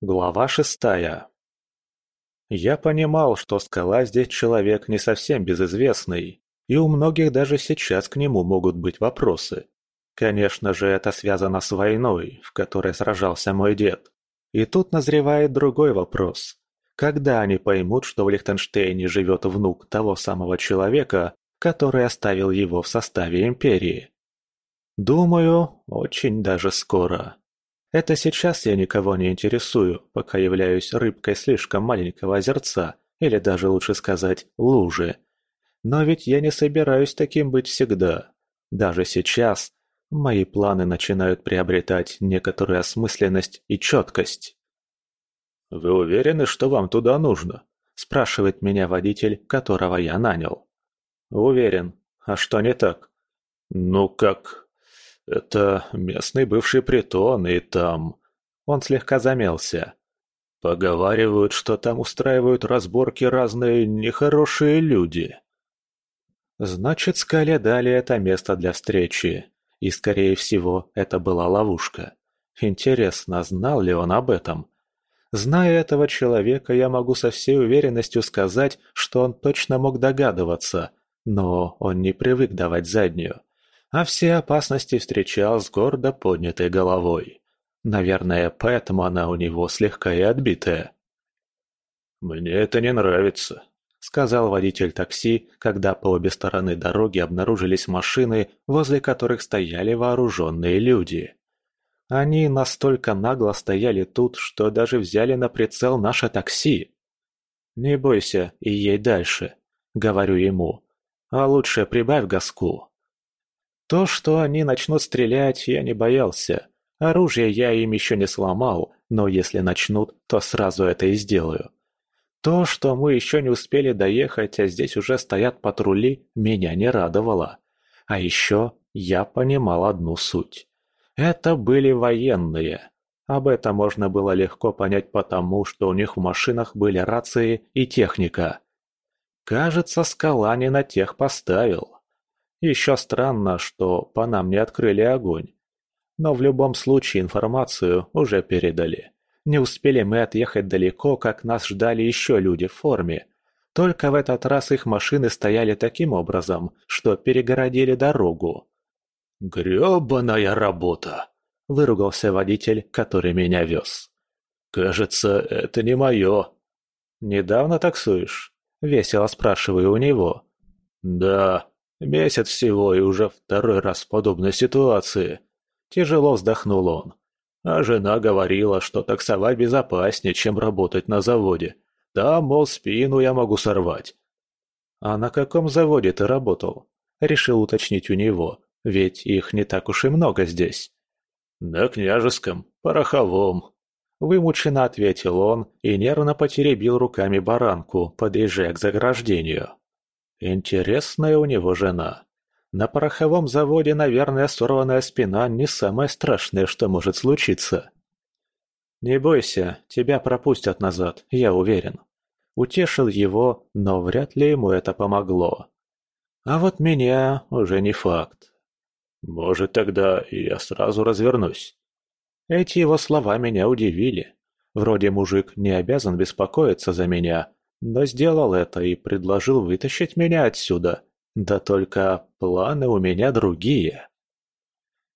Глава шестая. Я понимал, что скала здесь человек не совсем безызвестный, и у многих даже сейчас к нему могут быть вопросы. Конечно же, это связано с войной, в которой сражался мой дед. И тут назревает другой вопрос. Когда они поймут, что в Лихтенштейне живет внук того самого человека, который оставил его в составе империи? Думаю, очень даже скоро. Это сейчас я никого не интересую, пока являюсь рыбкой слишком маленького озерца, или даже лучше сказать, лужи. Но ведь я не собираюсь таким быть всегда. Даже сейчас мои планы начинают приобретать некоторую осмысленность и четкость. «Вы уверены, что вам туда нужно?» – спрашивает меня водитель, которого я нанял. «Уверен. А что не так?» «Ну как, это местный бывший притон, и там...» Он слегка замялся. «Поговаривают, что там устраивают разборки разные нехорошие люди». Значит, Скале дали это место для встречи. И, скорее всего, это была ловушка. Интересно, знал ли он об этом? Зная этого человека, я могу со всей уверенностью сказать, что он точно мог догадываться, но он не привык давать заднюю а все опасности встречал с гордо поднятой головой. Наверное, поэтому она у него слегка и отбитая. «Мне это не нравится», — сказал водитель такси, когда по обе стороны дороги обнаружились машины, возле которых стояли вооруженные люди. Они настолько нагло стояли тут, что даже взяли на прицел наше такси. «Не бойся и ей дальше», — говорю ему. «А лучше прибавь газку». То, что они начнут стрелять, я не боялся. Оружие я им еще не сломал, но если начнут, то сразу это и сделаю. То, что мы еще не успели доехать, а здесь уже стоят патрули, меня не радовало. А еще я понимал одну суть. Это были военные. Об этом можно было легко понять потому, что у них в машинах были рации и техника. Кажется, скала не на тех поставил. Еще странно, что по нам не открыли огонь. Но в любом случае информацию уже передали. Не успели мы отъехать далеко, как нас ждали еще люди в форме. Только в этот раз их машины стояли таким образом, что перегородили дорогу. «Гребаная работа!» – выругался водитель, который меня вез. «Кажется, это не мое». «Недавно таксуешь?» – весело спрашиваю у него. «Да, Месяц всего и уже второй раз в подобной ситуации. Тяжело вздохнул он. А жена говорила, что таксовать безопаснее, чем работать на заводе. Там, мол, спину я могу сорвать. А на каком заводе ты работал? Решил уточнить у него, ведь их не так уж и много здесь. На княжеском, пороховом. Вымученно ответил он и нервно потеребил руками баранку, подъезжая к заграждению. Интересная у него жена. На пороховом заводе, наверное, сорванная спина не самое страшное, что может случиться. «Не бойся, тебя пропустят назад, я уверен». Утешил его, но вряд ли ему это помогло. А вот меня уже не факт. Может, тогда я сразу развернусь. Эти его слова меня удивили. Вроде мужик не обязан беспокоиться за меня, но сделал это и предложил вытащить меня отсюда. Да только планы у меня другие.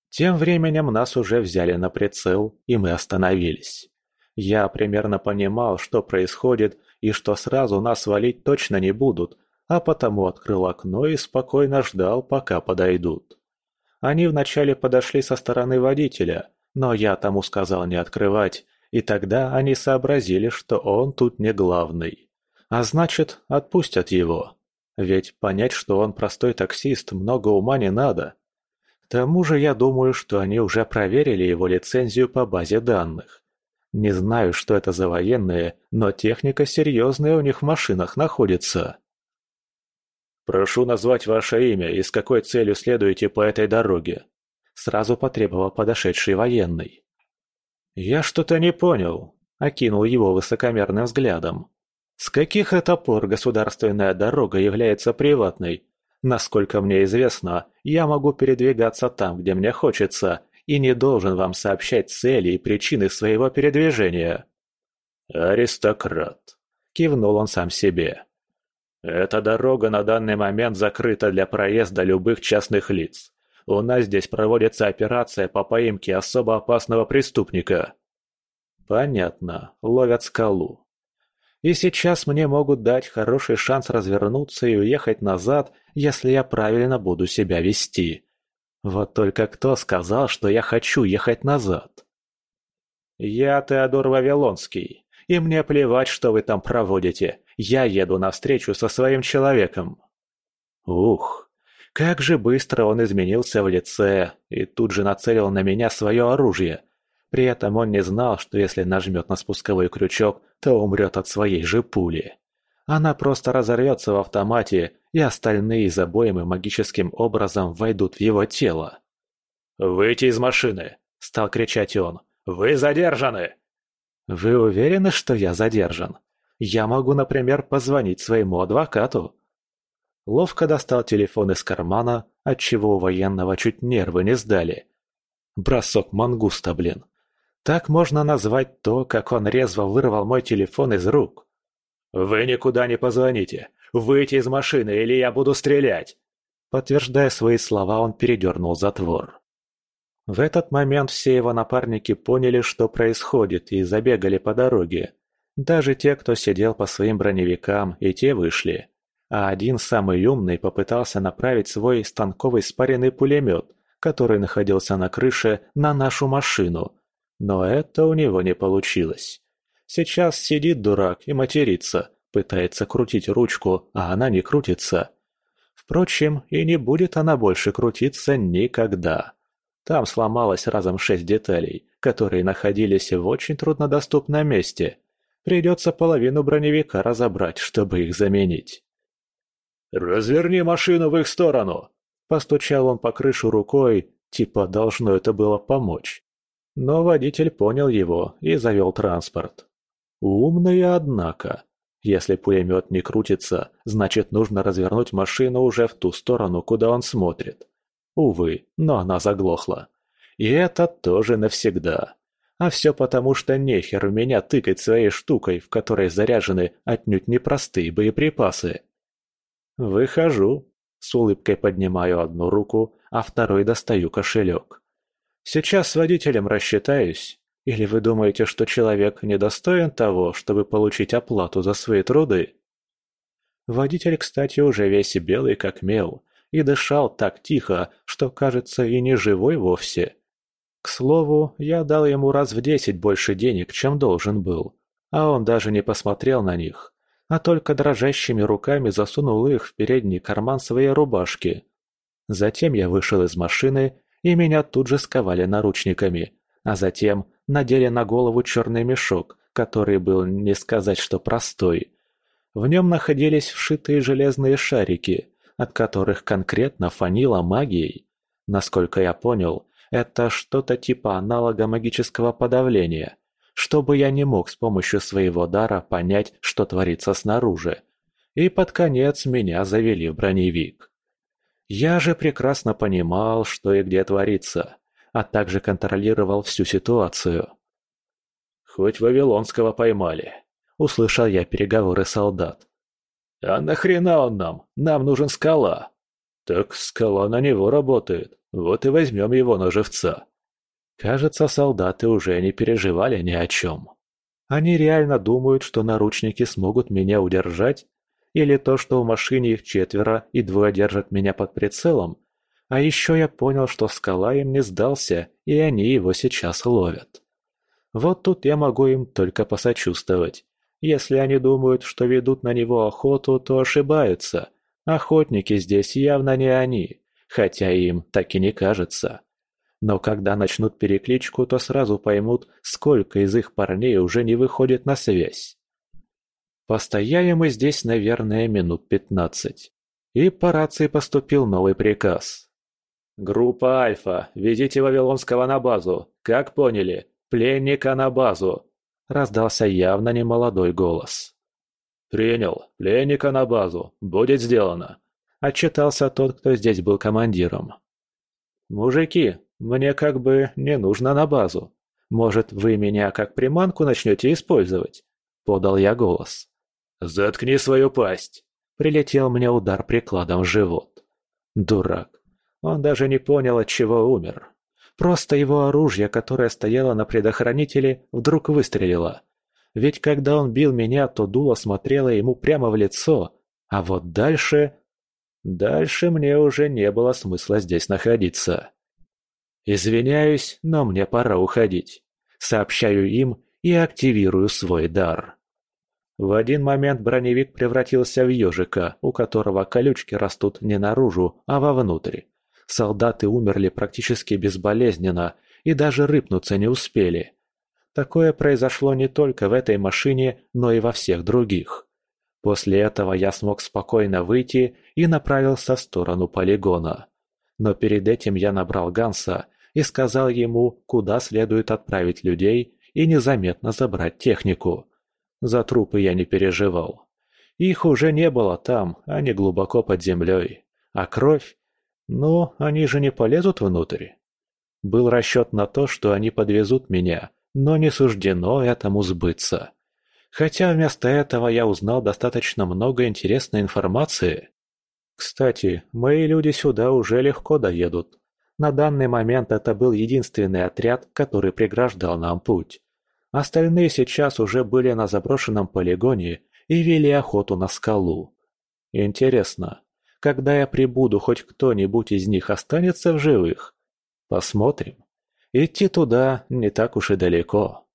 Тем временем нас уже взяли на прицел, и мы остановились. Я примерно понимал, что происходит, и что сразу нас валить точно не будут, а потому открыл окно и спокойно ждал, пока подойдут. Они вначале подошли со стороны водителя, но я тому сказал не открывать, и тогда они сообразили, что он тут не главный. А значит, отпустят его. Ведь понять, что он простой таксист, много ума не надо. К тому же я думаю, что они уже проверили его лицензию по базе данных. Не знаю, что это за военные, но техника серьезная у них в машинах находится. «Прошу назвать ваше имя и с какой целью следуете по этой дороге», — сразу потребовал подошедший военный. «Я что-то не понял», — окинул его высокомерным взглядом. С каких это пор государственная дорога является приватной? Насколько мне известно, я могу передвигаться там, где мне хочется, и не должен вам сообщать цели и причины своего передвижения. «Аристократ», — кивнул он сам себе. «Эта дорога на данный момент закрыта для проезда любых частных лиц. У нас здесь проводится операция по поимке особо опасного преступника». «Понятно, ловят скалу. И сейчас мне могут дать хороший шанс развернуться и уехать назад, если я правильно буду себя вести. Вот только кто сказал, что я хочу ехать назад?» «Я Теодор Вавилонский, и мне плевать, что вы там проводите. Я еду навстречу со своим человеком». Ух, как же быстро он изменился в лице и тут же нацелил на меня свое оружие. При этом он не знал, что если нажмет на спусковой крючок, то умрет от своей же пули. Она просто разорвется в автомате, и остальные из обоймы магическим образом войдут в его тело. «Выйти из машины!» – стал кричать он. «Вы задержаны!» «Вы уверены, что я задержан? Я могу, например, позвонить своему адвокату». Ловко достал телефон из кармана, отчего у военного чуть нервы не сдали. Бросок мангуста, блин. Так можно назвать то, как он резво вырвал мой телефон из рук. «Вы никуда не позвоните! Выйти из машины, или я буду стрелять!» Подтверждая свои слова, он передернул затвор. В этот момент все его напарники поняли, что происходит, и забегали по дороге. Даже те, кто сидел по своим броневикам, и те вышли. А один самый умный попытался направить свой станковый спаренный пулемет, который находился на крыше, на нашу машину. Но это у него не получилось. Сейчас сидит дурак и матерится, пытается крутить ручку, а она не крутится. Впрочем, и не будет она больше крутиться никогда. Там сломалось разом шесть деталей, которые находились в очень труднодоступном месте. Придется половину броневика разобрать, чтобы их заменить. «Разверни машину в их сторону!» Постучал он по крышу рукой, типа должно это было помочь. Но водитель понял его и завел транспорт. Умные, однако. Если пулемет не крутится, значит нужно развернуть машину уже в ту сторону, куда он смотрит. Увы, но она заглохла. И это тоже навсегда. А все потому, что нехер в меня тыкать своей штукой, в которой заряжены отнюдь непростые боеприпасы. Выхожу. С улыбкой поднимаю одну руку, а второй достаю кошелек. Сейчас с водителем рассчитаюсь. Или вы думаете, что человек недостоин того, чтобы получить оплату за свои труды? Водитель, кстати, уже весь белый как мел, и дышал так тихо, что, кажется, и не живой вовсе. К слову, я дал ему раз в десять больше денег, чем должен был, а он даже не посмотрел на них, а только дрожащими руками засунул их в передний карман своей рубашки. Затем я вышел из машины, и меня тут же сковали наручниками, а затем надели на голову черный мешок, который был не сказать, что простой. В нем находились вшитые железные шарики – от которых конкретно фанило магией. Насколько я понял, это что-то типа аналога магического подавления, чтобы я не мог с помощью своего дара понять, что творится снаружи. И под конец меня завели в броневик. Я же прекрасно понимал, что и где творится, а также контролировал всю ситуацию. «Хоть Вавилонского поймали», — услышал я переговоры солдат. «А нахрена он нам? Нам нужен скала!» «Так скала на него работает, вот и возьмем его на живца!» Кажется, солдаты уже не переживали ни о чем. Они реально думают, что наручники смогут меня удержать? Или то, что в машине их четверо и двое держат меня под прицелом? А еще я понял, что скала им не сдался, и они его сейчас ловят. Вот тут я могу им только посочувствовать. Если они думают, что ведут на него охоту, то ошибаются. Охотники здесь явно не они, хотя им так и не кажется. Но когда начнут перекличку, то сразу поймут, сколько из их парней уже не выходит на связь. Постояли мы здесь, наверное, минут пятнадцать. И по рации поступил новый приказ. «Группа Альфа, везите Вавилонского на базу. Как поняли? Пленника на базу раздался явно немолодой голос. «Принял. Пленника на базу. Будет сделано», — отчитался тот, кто здесь был командиром. «Мужики, мне как бы не нужно на базу. Может, вы меня как приманку начнете использовать? – подал я голос. «Заткни свою пасть!» – прилетел мне удар прикладом в живот. Дурак. Он даже не понял, от чего умер. Просто его оружие, которое стояло на предохранителе, вдруг выстрелило. Ведь когда он бил меня, то дуло смотрело ему прямо в лицо, а вот дальше... Дальше мне уже не было смысла здесь находиться. Извиняюсь, но мне пора уходить. Сообщаю им и активирую свой дар. В один момент броневик превратился в ежика, у которого колючки растут не наружу, а вовнутрь. Солдаты умерли практически безболезненно и даже рыпнуться не успели. Такое произошло не только в этой машине, но и во всех других. После этого я смог спокойно выйти и направился в сторону полигона. Но перед этим я набрал Ганса и сказал ему, куда следует отправить людей и незаметно забрать технику. За трупы я не переживал. Их уже не было там, они глубоко под землей. А кровь? Ну, они же не полезут внутрь. Был расчет на то, что они подвезут меня, но не суждено этому сбыться. Хотя вместо этого я узнал достаточно много интересной информации. Кстати, мои люди сюда уже легко доедут. На данный момент это был единственный отряд, который преграждал нам путь. Остальные сейчас уже были на заброшенном полигоне и вели охоту на скалу. Интересно, когда я прибуду, хоть кто-нибудь из них останется в живых? Посмотрим. Идти туда не так уж и далеко.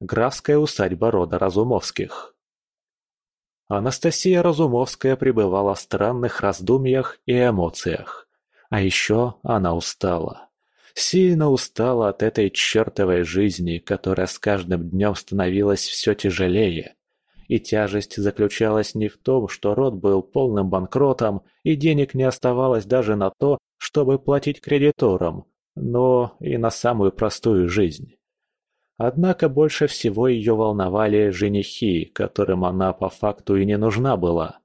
Графская усадьба рода Разумовских Анастасия Разумовская пребывала в странных раздумьях и эмоциях. А еще она устала. Сильно устала от этой чертовой жизни, которая с каждым днем становилась все тяжелее. И тяжесть заключалась не в том, что род был полным банкротом, и денег не оставалось даже на то, чтобы платить кредиторам, но и на самую простую жизнь. Однако больше всего ее волновали женихи, которым она по факту и не нужна была.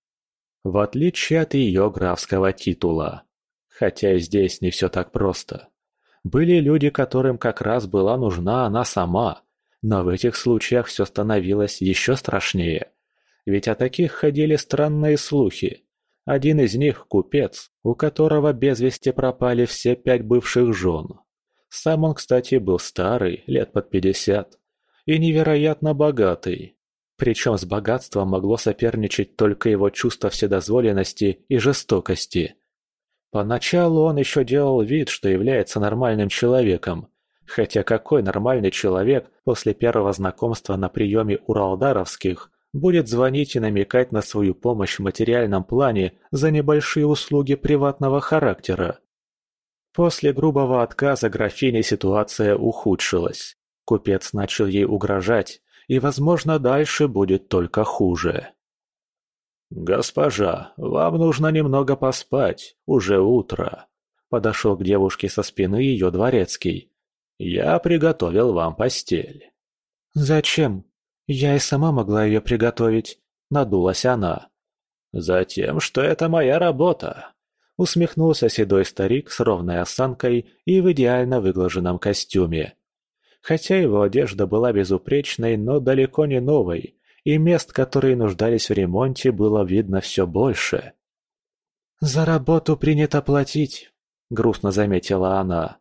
В отличие от ее графского титула. Хотя и здесь не все так просто. Были люди, которым как раз была нужна она сама, но в этих случаях все становилось еще страшнее. Ведь о таких ходили странные слухи. Один из них – купец, у которого без вести пропали все пять бывших жен. Сам он, кстати, был старый, лет под пятьдесят, и невероятно богатый. Причем с богатством могло соперничать только его чувство вседозволенности и жестокости. Поначалу он еще делал вид, что является нормальным человеком, хотя какой нормальный человек после первого знакомства на приеме у Ралдаровских будет звонить и намекать на свою помощь в материальном плане за небольшие услуги приватного характера. После грубого отказа графини ситуация ухудшилась. Купец начал ей угрожать, и, возможно, дальше будет только хуже. «Госпожа, вам нужно немного поспать, уже утро», — подошел к девушке со спины ее дворецкий. «Я приготовил вам постель». «Зачем?» «Я и сама могла ее приготовить», — надулась она. «Затем, что это моя работа», — усмехнулся седой старик с ровной осанкой и в идеально выглаженном костюме. Хотя его одежда была безупречной, но далеко не новой, и мест, которые нуждались в ремонте, было видно все больше. «За работу принято платить», — грустно заметила она.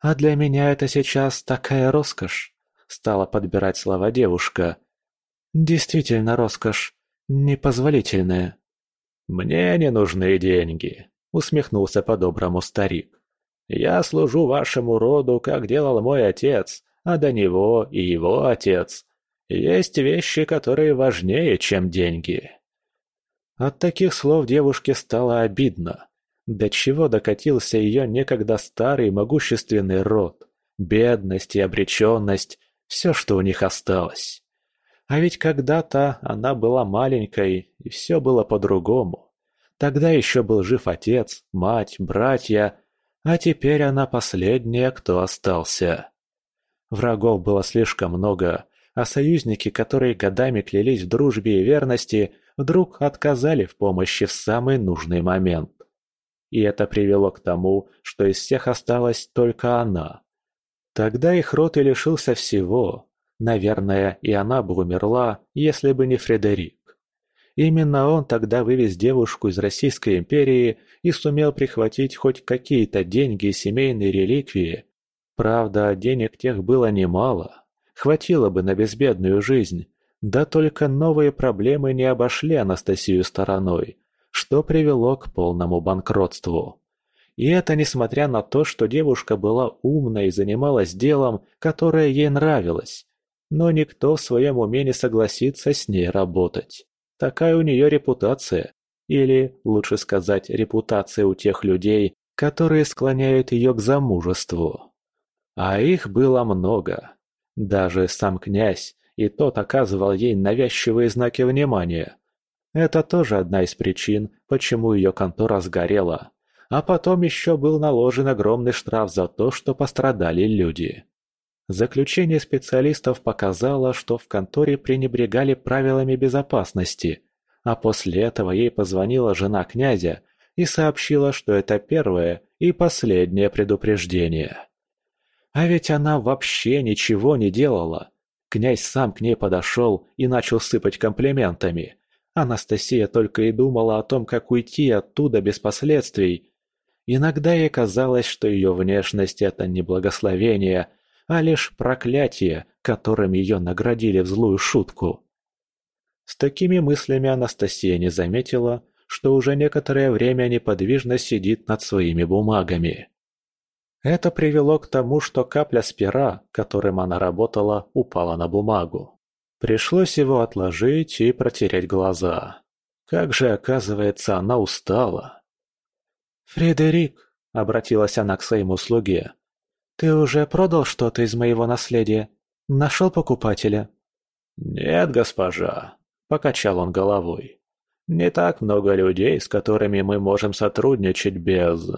«А для меня это сейчас такая роскошь», — стала подбирать слова девушка. Действительно роскошь. Непозволительная. «Мне не нужны деньги», — усмехнулся по-доброму старик. «Я служу вашему роду, как делал мой отец, а до него и его отец. Есть вещи, которые важнее, чем деньги». От таких слов девушке стало обидно. До чего докатился ее некогда старый могущественный род. Бедность и обреченность — все, что у них осталось. А ведь когда-то она была маленькой, и все было по-другому. Тогда еще был жив отец, мать, братья, а теперь она последняя, кто остался. Врагов было слишком много, а союзники, которые годами клялись в дружбе и верности, вдруг отказали в помощи в самый нужный момент. И это привело к тому, что из всех осталась только она. Тогда их род и лишился всего, Наверное, и она бы умерла, если бы не Фредерик. Именно он тогда вывез девушку из Российской империи и сумел прихватить хоть какие-то деньги и семейные реликвии. Правда, денег тех было немало. Хватило бы на безбедную жизнь. Да только новые проблемы не обошли Анастасию стороной, что привело к полному банкротству. И это несмотря на то, что девушка была умной и занималась делом, которое ей нравилось. Но никто в своем уме не согласится с ней работать. Такая у нее репутация. Или, лучше сказать, репутация у тех людей, которые склоняют ее к замужеству. А их было много. Даже сам князь, и тот оказывал ей навязчивые знаки внимания. Это тоже одна из причин, почему ее контора сгорела. А потом еще был наложен огромный штраф за то, что пострадали люди. Заключение специалистов показало, что в конторе пренебрегали правилами безопасности, а после этого ей позвонила жена князя и сообщила, что это первое и последнее предупреждение. А ведь она вообще ничего не делала. Князь сам к ней подошел и начал сыпать комплиментами. Анастасия только и думала о том, как уйти оттуда без последствий. Иногда ей казалось, что ее внешность – это не благословение – а лишь проклятие, которым ее наградили в злую шутку. С такими мыслями Анастасия не заметила, что уже некоторое время неподвижно сидит над своими бумагами. Это привело к тому, что капля с пера, которым она работала, упала на бумагу. Пришлось его отложить и протереть глаза. Как же, оказывается, она устала. «Фредерик», — обратилась она к своему слуге, «Ты уже продал что-то из моего наследия? Нашел покупателя?» «Нет, госпожа», — покачал он головой. «Не так много людей, с которыми мы можем сотрудничать без...»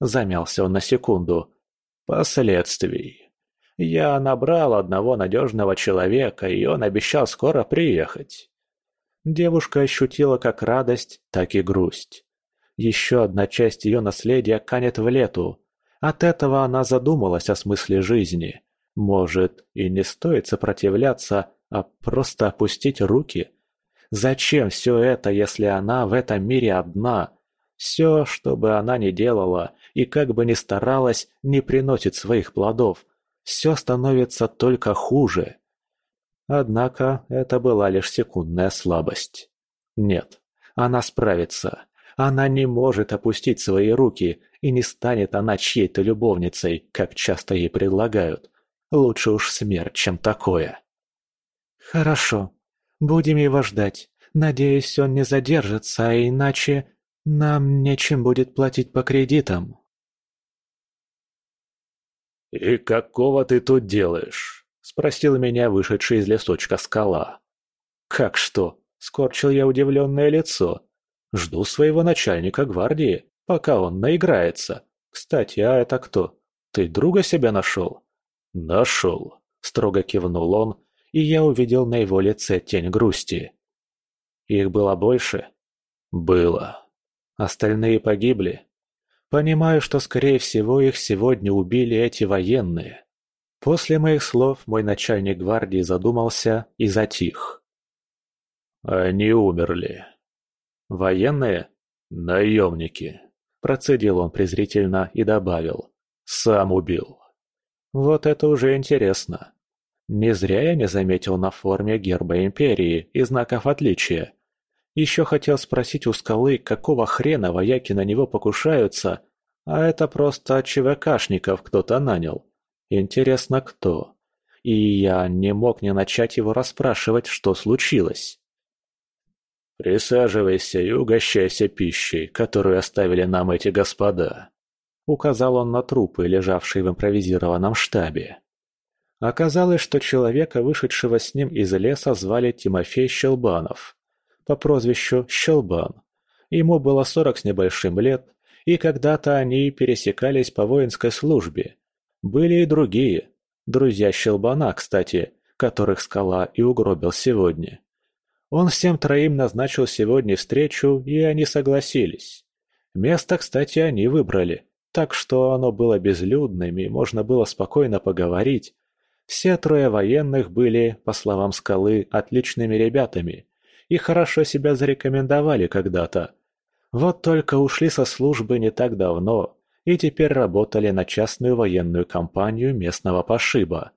Замялся он на секунду. «Последствий. Я набрал одного надежного человека, и он обещал скоро приехать». Девушка ощутила как радость, так и грусть. Еще одна часть ее наследия канет в лету, от этого она задумалась о смысле жизни. Может, и не стоит сопротивляться, а просто опустить руки? Зачем все это, если она в этом мире одна? Все, что бы она ни делала и как бы ни старалась, не приносит своих плодов. Все становится только хуже. Однако это была лишь секундная слабость. Нет, она справится. Она не может опустить свои руки, и не станет она чьей-то любовницей, как часто ей предлагают. Лучше уж смерть, чем такое. Хорошо. Будем его ждать. Надеюсь, он не задержится, а иначе нам нечем будет платить по кредитам. «И какого ты тут делаешь?» — спросил меня вышедший из лесочка скала. «Как что?» — скорчил я удивленное лицо. «Жду своего начальника гвардии» пока он наиграется. Кстати, а это кто? Ты друга себя нашел?» «Нашел», — строго кивнул он, и я увидел на его лице тень грусти. «Их было больше?» «Было. Остальные погибли?» «Понимаю, что, скорее всего, их сегодня убили эти военные». После моих слов мой начальник гвардии задумался и затих. «Они умерли. Военные? Наемники. Процедил он презрительно и добавил. «Сам убил». Вот это уже интересно. Не зря я не заметил на форме герба Империи и знаков отличия. Еще хотел спросить у скалы, какого хрена вояки на него покушаются, а это просто ЧВКшников кто-то нанял. Интересно, кто? И я не мог не начать его расспрашивать, что случилось. «Присаживайся и угощайся пищей, которую оставили нам эти господа», — указал он на трупы, лежавшие в импровизированном штабе. Оказалось, что человека, вышедшего с ним из леса, звали Тимофей Щелбанов, по прозвищу Щелбан. Ему было сорок с небольшим лет, и когда-то они пересекались по воинской службе. Были и другие, друзья Щелбана, кстати, которых скала и угробил сегодня. Он всем троим назначил сегодня встречу, и они согласились. Место, кстати, они выбрали, так что оно было безлюдным, и можно было спокойно поговорить. Все трое военных были, по словам Скалы, отличными ребятами и хорошо себя зарекомендовали когда-то. Вот только ушли со службы не так давно и теперь работали на частную военную компанию местного пошиба.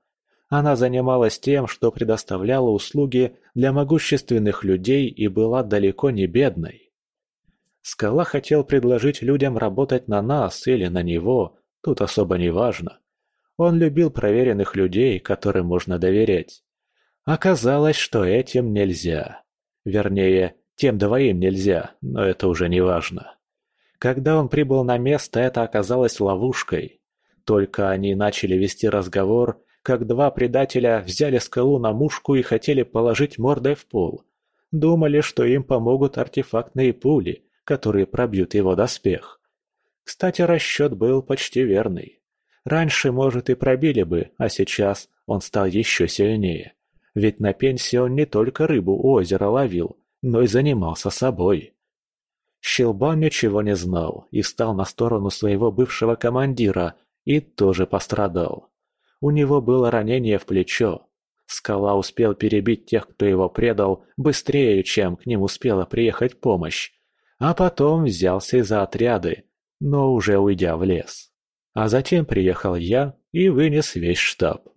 Она занималась тем, что предоставляла услуги для могущественных людей и была далеко не бедной. Скала хотел предложить людям работать на нас или на него, тут особо не важно. Он любил проверенных людей, которым можно доверять. Оказалось, что этим нельзя. Вернее, тем двоим нельзя, но это уже не важно. Когда он прибыл на место, это оказалось ловушкой. Только они начали вести разговор, как два предателя взяли скалу на мушку и хотели положить мордой в пол. Думали, что им помогут артефактные пули, которые пробьют его доспех. Кстати, расчет был почти верный. Раньше, может, и пробили бы, а сейчас он стал еще сильнее. Ведь на пенсии он не только рыбу у озера ловил, но и занимался собой. Щелбан ничего не знал и встал на сторону своего бывшего командира и тоже пострадал. У него было ранение в плечо. Скала успел перебить тех, кто его предал, быстрее, чем к ним успела приехать помощь. А потом взялся и за отряды, но уже уйдя в лес. А затем приехал я и вынес весь штаб.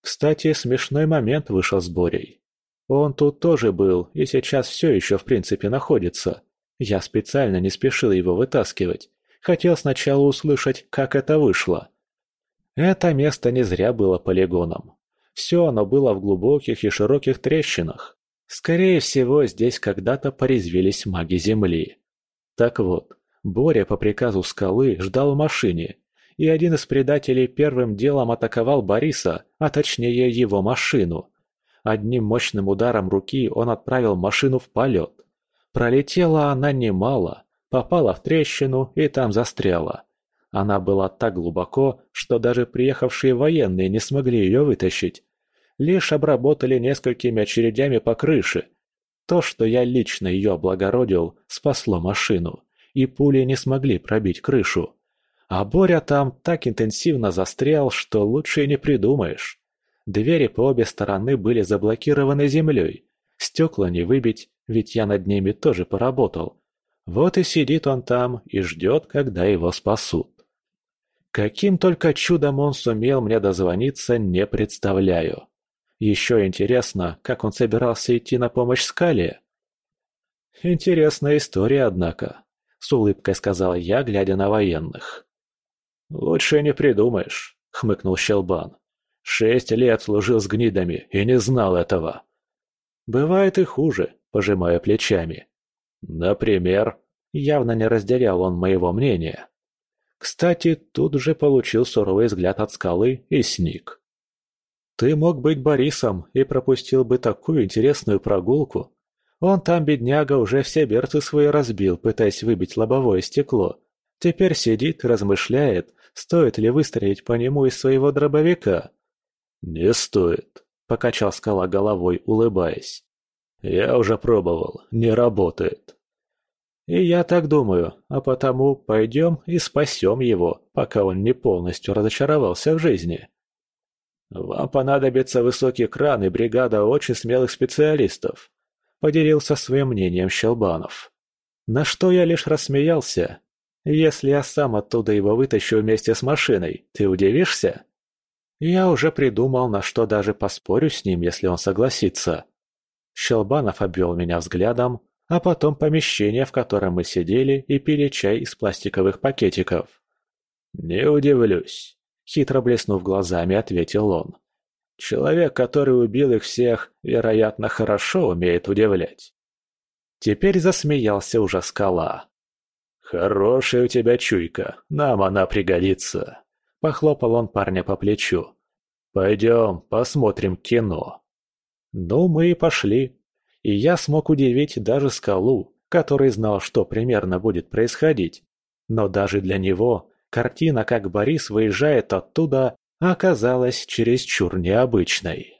Кстати, смешной момент вышел с Борей. Он тут тоже был и сейчас все еще в принципе находится. Я специально не спешил его вытаскивать. Хотел сначала услышать, как это вышло. Это место не зря было полигоном. Все оно было в глубоких и широких трещинах. Скорее всего, здесь когда-то порезвились маги Земли. Так вот, Боря по приказу скалы ждал в машине, и один из предателей первым делом атаковал Бориса, а точнее его машину. Одним мощным ударом руки он отправил машину в полет. Пролетела она немало, попала в трещину и там застряла. Она была так глубоко, что даже приехавшие военные не смогли ее вытащить. Лишь обработали несколькими очередями по крыше. То, что я лично ее облагородил, спасло машину, и пули не смогли пробить крышу. А Боря там так интенсивно застрял, что лучше и не придумаешь. Двери по обе стороны были заблокированы землей. Стекла не выбить, ведь я над ними тоже поработал. Вот и сидит он там и ждет, когда его спасут. Каким только чудом он сумел мне дозвониться, не представляю. Еще интересно, как он собирался идти на помощь Скале. Интересная история, однако, с улыбкой сказал я, глядя на военных. «Лучше не придумаешь», — хмыкнул Щелбан. «Шесть лет служил с гнидами и не знал этого». «Бывает и хуже», — пожимая плечами. «Например?» Явно не разделял он моего мнения. Кстати, тут же получил суровый взгляд от скалы и сник. «Ты мог быть Борисом и пропустил бы такую интересную прогулку. Он там, бедняга, уже все берцы свои разбил, пытаясь выбить лобовое стекло. Теперь сидит, размышляет, Стоит ли выстрелить по нему из своего дробовика? «Не стоит», — покачал скала головой, улыбаясь. «Я уже пробовал, не работает». «И я так думаю, а потому пойдем и спасем его, пока он не полностью разочаровался в жизни». «Вам понадобится высокий кран и бригада очень смелых специалистов», — поделился своим мнением Щелбанов. На что я лишь рассмеялся, если я сам оттуда его вытащу вместе с машиной, ты удивишься? Я уже придумал, на что даже поспорю с ним, если он согласится. Щелбанов обвел меня взглядом, а потом помещение, в котором мы сидели и пили чай из пластиковых пакетиков. «Не удивлюсь», — хитро блеснув глазами, ответил он. «Человек, который убил их всех, вероятно, хорошо умеет удивлять». Теперь засмеялся уже скала. «Хорошая у тебя чуйка, нам она пригодится», — похлопал он парня по плечу. «Пойдем, посмотрим кино». Ну, мы и пошли. И я смог удивить даже скалу, который знал, что примерно будет происходить. Но даже для него картина, как Борис выезжает оттуда, оказалась чересчур необычной.